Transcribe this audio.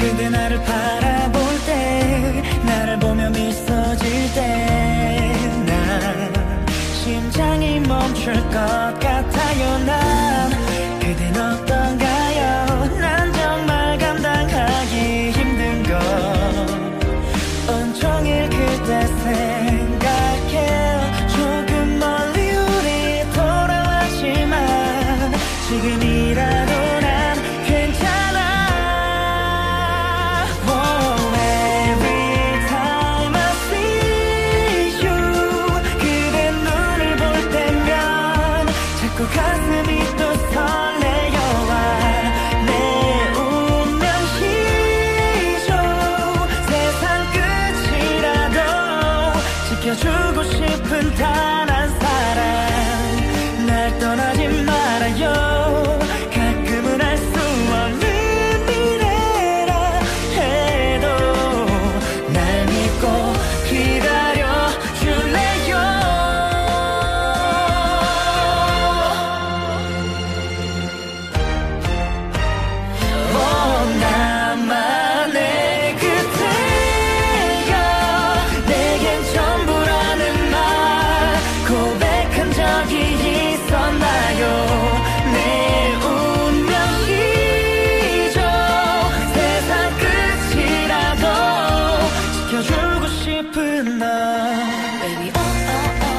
그대 나를 바라볼 때 나를 보며 미소질 때난 심장이 멈출 것 같아 beneath the sunlight. 싶은 날 Baby oh oh oh